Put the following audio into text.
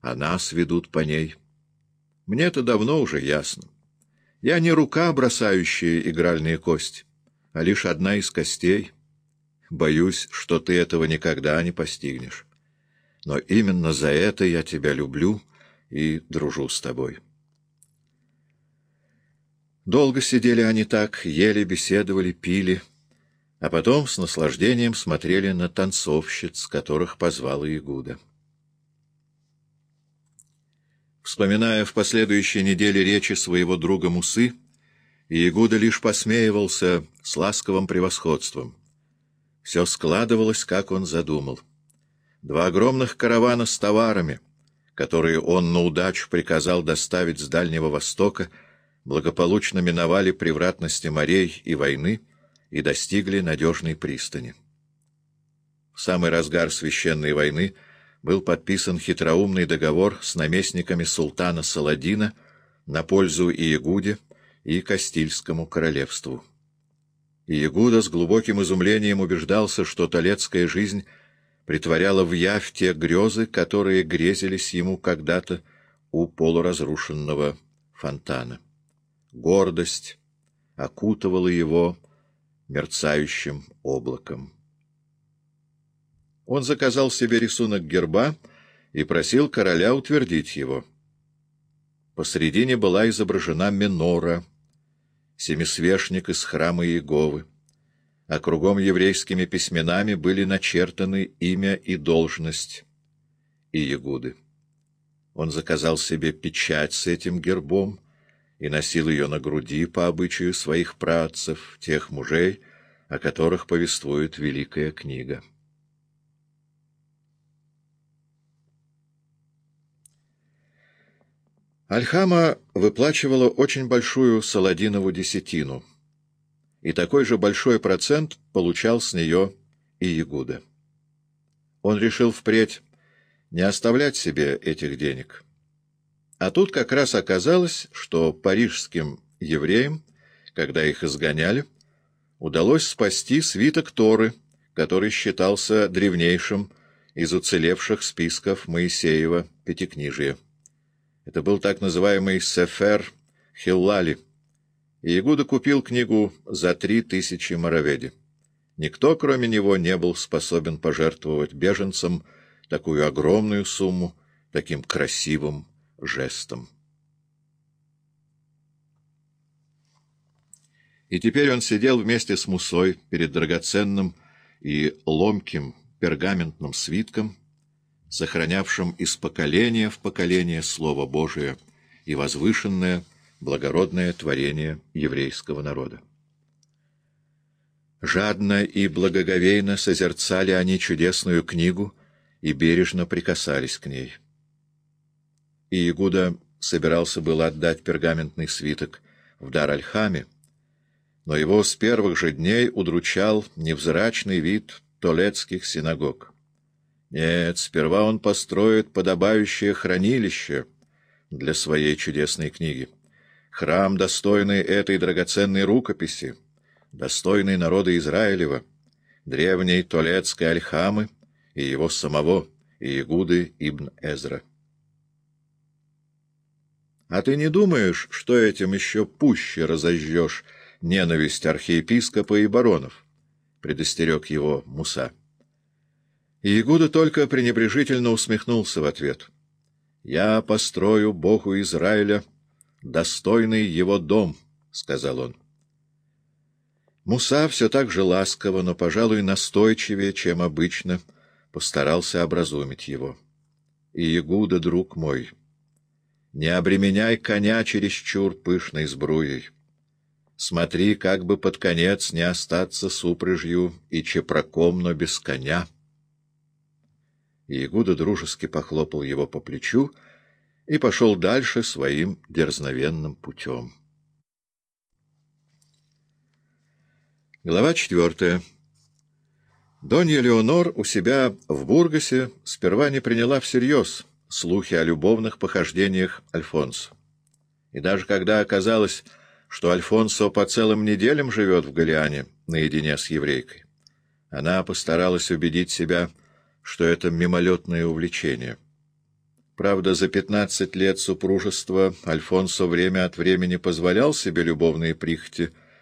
а нас ведут по ней. Мне это давно уже ясно. Я не рука, бросающая игральные кости, а лишь одна из костей. Боюсь, что ты этого никогда не постигнешь. Но именно за это я тебя люблю и дружу с тобой». Долго сидели они так, ели, беседовали, пили, а потом с наслаждением смотрели на танцовщиц, которых позвала Игуда. Вспоминая в последующей неделе речи своего друга Мусы, Иегуда лишь посмеивался с ласковым превосходством. Все складывалось, как он задумал. Два огромных каравана с товарами, которые он на удачу приказал доставить с Дальнего Востока, — благополучно миновали превратности морей и войны и достигли надежной пристани. В самый разгар священной войны был подписан хитроумный договор с наместниками султана Саладина на пользу Иегуде и Кастильскому королевству. Иегуда с глубоким изумлением убеждался, что толецкая жизнь притворяла в явь те грезы, которые грезились ему когда-то у полуразрушенного фонтана гордость окутывала его мерцающим облаком. Он заказал себе рисунок герба и просил короля утвердить его. Посредине была изображена минора, семисвешник из храма Иеговы, а кругом еврейскими письменами были начертаны имя и должность Иегуды. Он заказал себе печать с этим гербом, и носил ее на груди по обычаю своих працев, тех мужей, о которых повествует Великая книга. Альхама выплачивала очень большую Саладинову десятину, и такой же большой процент получал с нее и Ягуда. Он решил впредь не оставлять себе этих денег — а тут как раз оказалось, что парижским евреям, когда их изгоняли, удалось спасти свиток Торы, который считался древнейшим из уцелевших списков Моисеева Пятикнижия. Это был так называемый Сефер Хиллали, и Ягуда купил книгу за три тысячи мороведи. Никто, кроме него, не был способен пожертвовать беженцам такую огромную сумму, таким красивым жестом. И теперь он сидел вместе с Мусой перед драгоценным и ломким пергаментным свитком, сохранявшим из поколения в поколение Слово Божие и возвышенное, благородное творение еврейского народа. Жадно и благоговейно созерцали они чудесную книгу и бережно прикасались к ней и Игуда собирался был отдать пергаментный свиток в дар Альхаме, но его с первых же дней удручал невзрачный вид толецких синагог. Нет, сперва он построит подобающее хранилище для своей чудесной книги, храм, достойный этой драгоценной рукописи, достойный народа Израилева, древней толецкой Альхамы и его самого, Иегуды ибн Эзра. А ты не думаешь, что этим еще пуще разожжешь ненависть архиепископа и баронов? — предостерег его Муса. И Игуда только пренебрежительно усмехнулся в ответ. — Я построю Богу Израиля достойный его дом, — сказал он. Муса все так же ласково, но, пожалуй, настойчивее, чем обычно, постарался образумить его. — И Игуда, друг мой, — не обременяй коня чересчур пышной сбруей. Смотри, как бы под конец не остаться с упряжью и чепроком, но без коня. И Игуда дружески похлопал его по плечу и пошел дальше своим дерзновенным путем. Глава четвертая. Донья Леонор у себя в Бургасе сперва не приняла всерьез — слухи о любовных похождениях Альфонсо. И даже когда оказалось, что Альфонсо по целым неделям живет в Галиане наедине с еврейкой, она постаралась убедить себя, что это мимолетное увлечение. Правда, за пятнадцать лет супружества Альфонсо время от времени позволял себе любовные прихоти —